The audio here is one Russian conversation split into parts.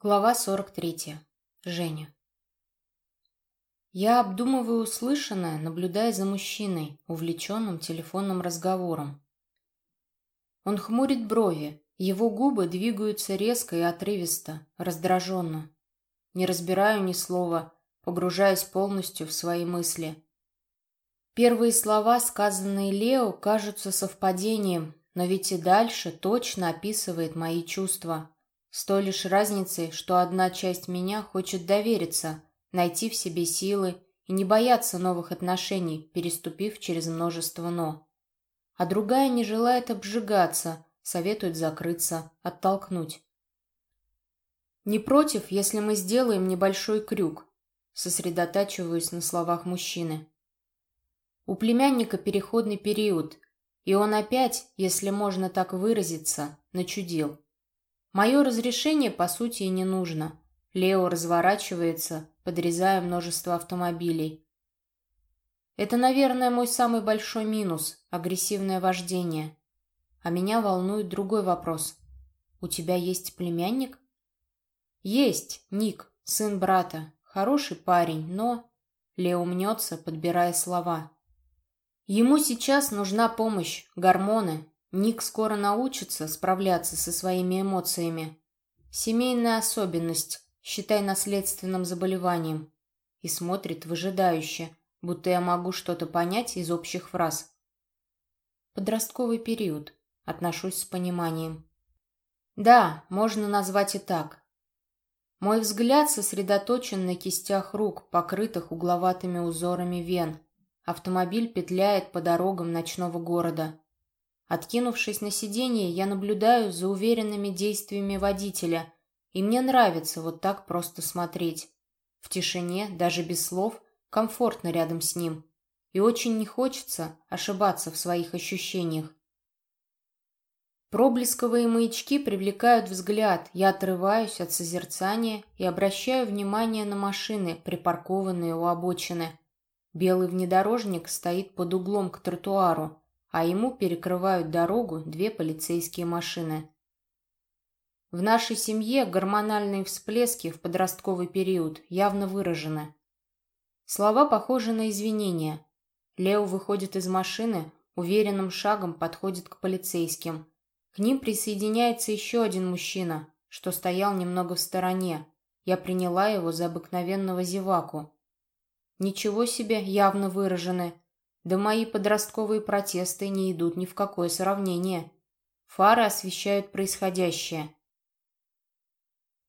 Глава 43. Женя. Я обдумываю услышанное, наблюдая за мужчиной, увлеченным телефонным разговором. Он хмурит брови, его губы двигаются резко и отрывисто, раздраженно. Не разбираю ни слова, погружаясь полностью в свои мысли. Первые слова, сказанные Лео, кажутся совпадением, но ведь и дальше точно описывает мои чувства. С той лишь разницей, что одна часть меня хочет довериться, найти в себе силы и не бояться новых отношений, переступив через множество «но». А другая не желает обжигаться, советует закрыться, оттолкнуть. Не против, если мы сделаем небольшой крюк, сосредотачиваюсь на словах мужчины. У племянника переходный период, и он опять, если можно так выразиться, начудил. Мое разрешение, по сути, и не нужно. Лео разворачивается, подрезая множество автомобилей. Это, наверное, мой самый большой минус – агрессивное вождение. А меня волнует другой вопрос. У тебя есть племянник? Есть, Ник, сын брата. Хороший парень, но... Лео мнется, подбирая слова. Ему сейчас нужна помощь, гормоны, Ник скоро научится справляться со своими эмоциями. Семейная особенность, считай наследственным заболеванием. И смотрит выжидающе, будто я могу что-то понять из общих фраз. Подростковый период. Отношусь с пониманием. Да, можно назвать и так. Мой взгляд сосредоточен на кистях рук, покрытых угловатыми узорами вен. Автомобиль петляет по дорогам ночного города. Откинувшись на сиденье, я наблюдаю за уверенными действиями водителя, и мне нравится вот так просто смотреть. В тишине, даже без слов, комфортно рядом с ним. И очень не хочется ошибаться в своих ощущениях. Проблесковые маячки привлекают взгляд, я отрываюсь от созерцания и обращаю внимание на машины, припаркованные у обочины. Белый внедорожник стоит под углом к тротуару, а ему перекрывают дорогу две полицейские машины. В нашей семье гормональные всплески в подростковый период явно выражены. Слова похожи на извинения. Лео выходит из машины, уверенным шагом подходит к полицейским. К ним присоединяется еще один мужчина, что стоял немного в стороне. Я приняла его за обыкновенного зеваку. Ничего себе, явно выражены. Да мои подростковые протесты не идут ни в какое сравнение. Фары освещают происходящее.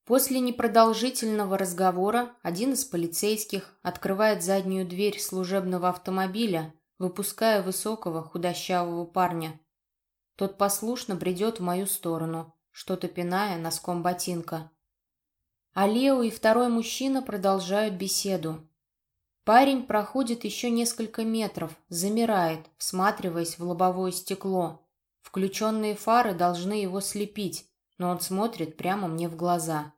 После непродолжительного разговора один из полицейских открывает заднюю дверь служебного автомобиля, выпуская высокого худощавого парня. Тот послушно бредет в мою сторону, что-то пиная носком ботинка. А Лео и второй мужчина продолжают беседу, Парень проходит еще несколько метров, замирает, всматриваясь в лобовое стекло. Включенные фары должны его слепить, но он смотрит прямо мне в глаза.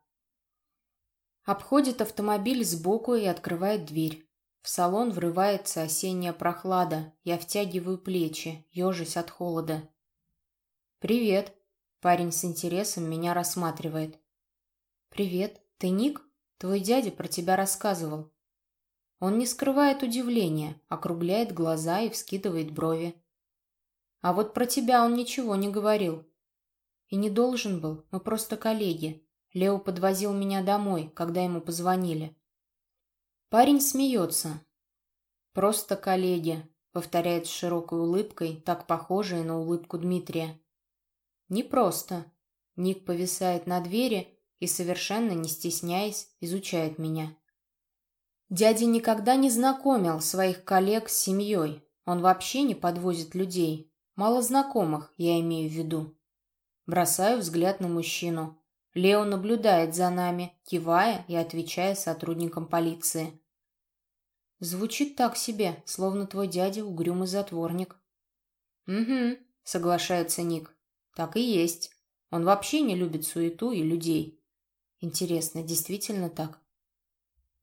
Обходит автомобиль сбоку и открывает дверь. В салон врывается осенняя прохлада. Я втягиваю плечи, ежась от холода. «Привет!» Парень с интересом меня рассматривает. «Привет. Ты Ник? Твой дядя про тебя рассказывал. Он не скрывает удивления, округляет глаза и вскидывает брови. А вот про тебя он ничего не говорил. И не должен был, мы просто коллеги. Лео подвозил меня домой, когда ему позвонили. Парень смеется. «Просто коллеги», — повторяет с широкой улыбкой, так похожей на улыбку Дмитрия. «Не просто». Ник повисает на двери и, совершенно не стесняясь, изучает меня. Дядя никогда не знакомил своих коллег с семьей. Он вообще не подвозит людей. Мало знакомых, я имею в виду. Бросаю взгляд на мужчину. Лео наблюдает за нами, кивая и отвечая сотрудникам полиции. Звучит так себе, словно твой дядя угрюмый затворник. «Угу», — соглашается Ник. «Так и есть. Он вообще не любит суету и людей». Интересно, действительно так?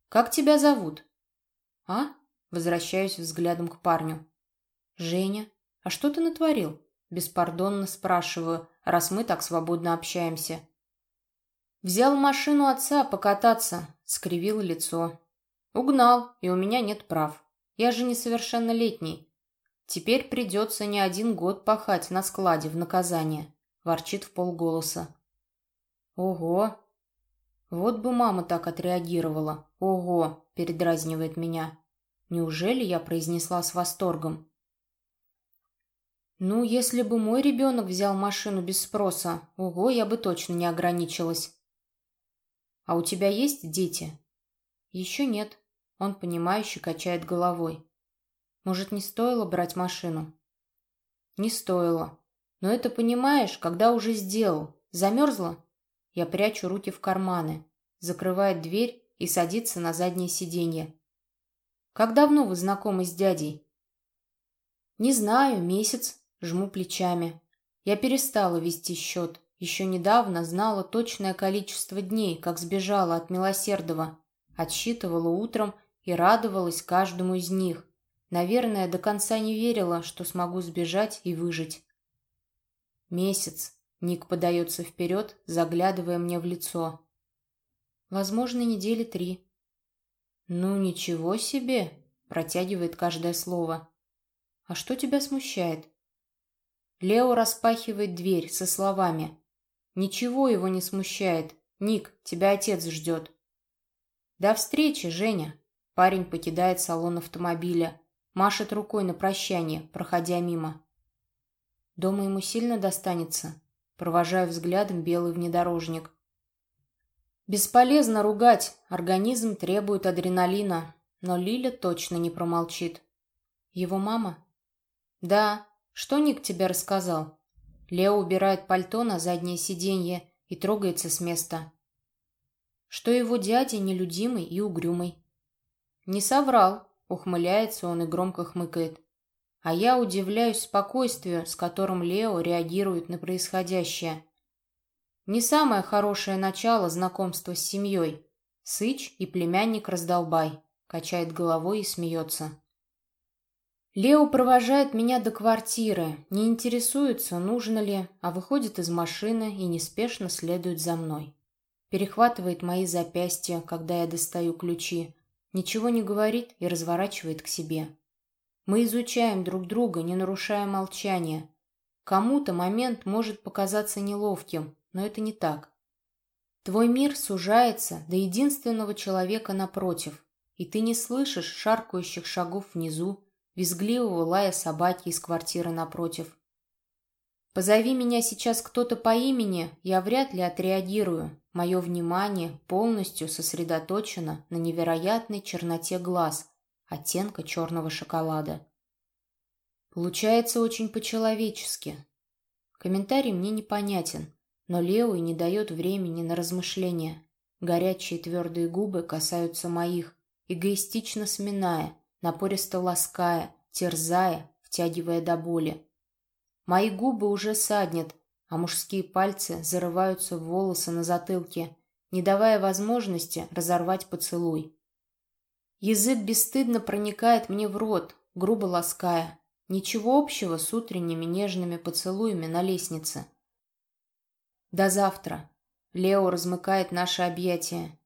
«Как тебя зовут?» «А?» — возвращаюсь взглядом к парню. «Женя, а что ты натворил?» Беспардонно спрашиваю, раз мы так свободно общаемся. Взял машину отца покататься, скривил лицо. Угнал, и у меня нет прав. Я же несовершеннолетний. Теперь придется не один год пахать на складе в наказание, ворчит в полголоса. Ого! Вот бы мама так отреагировала. Ого! передразнивает меня. Неужели я произнесла с восторгом? Ну, если бы мой ребенок взял машину без спроса, ого, я бы точно не ограничилась. А у тебя есть дети? Еще нет. Он, понимающе качает головой. Может, не стоило брать машину? Не стоило. Но это понимаешь, когда уже сделал. Замерзла? Я прячу руки в карманы. Закрывает дверь и садится на заднее сиденье. Как давно вы знакомы с дядей? Не знаю, месяц. Жму плечами. Я перестала вести счет. Еще недавно знала точное количество дней, как сбежала от Милосердова. Отсчитывала утром и радовалась каждому из них. Наверное, до конца не верила, что смогу сбежать и выжить. Месяц. Ник подается вперед, заглядывая мне в лицо. Возможно, недели три. «Ну, ничего себе!» — протягивает каждое слово. «А что тебя смущает?» Лео распахивает дверь со словами. «Ничего его не смущает. Ник, тебя отец ждет». «До встречи, Женя!» Парень покидает салон автомобиля. Машет рукой на прощание, проходя мимо. Дома ему сильно достанется. Провожаю взглядом белый внедорожник. Бесполезно ругать, организм требует адреналина, но Лиля точно не промолчит. Его мама? Да, что Ник тебе рассказал? Лео убирает пальто на заднее сиденье и трогается с места. Что его дядя нелюдимый и угрюмый. Не соврал, ухмыляется он и громко хмыкает. А я удивляюсь спокойствию, с которым Лео реагирует на происходящее. Не самое хорошее начало знакомства с семьей. Сыч и племянник раздолбай. Качает головой и смеется. Лео провожает меня до квартиры, не интересуется, нужно ли, а выходит из машины и неспешно следует за мной. Перехватывает мои запястья, когда я достаю ключи, ничего не говорит и разворачивает к себе. Мы изучаем друг друга, не нарушая молчания. Кому-то момент может показаться неловким, но это не так. Твой мир сужается до единственного человека напротив, и ты не слышишь шаркающих шагов внизу, визгливого лая собаки из квартиры напротив. Позови меня сейчас кто-то по имени, я вряд ли отреагирую. Мое внимание полностью сосредоточено на невероятной черноте глаз, оттенка черного шоколада. Получается очень по-человечески. Комментарий мне непонятен, но Лео и не дает времени на размышления. Горячие твердые губы касаются моих, эгоистично сминая, напористо лаская, терзая, втягивая до боли. Мои губы уже саднят, а мужские пальцы зарываются в волосы на затылке, не давая возможности разорвать поцелуй. Язык бесстыдно проникает мне в рот, грубо лаская. Ничего общего с утренними нежными поцелуями на лестнице. До завтра. Лео размыкает наши объятия.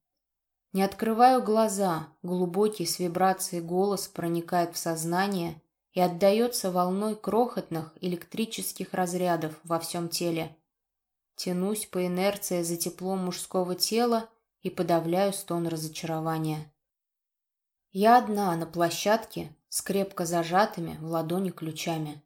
Не открываю глаза, глубокий с вибрацией голос проникает в сознание и отдается волной крохотных электрических разрядов во всем теле. Тянусь по инерции за теплом мужского тела и подавляю стон разочарования. Я одна на площадке с крепко зажатыми в ладони ключами.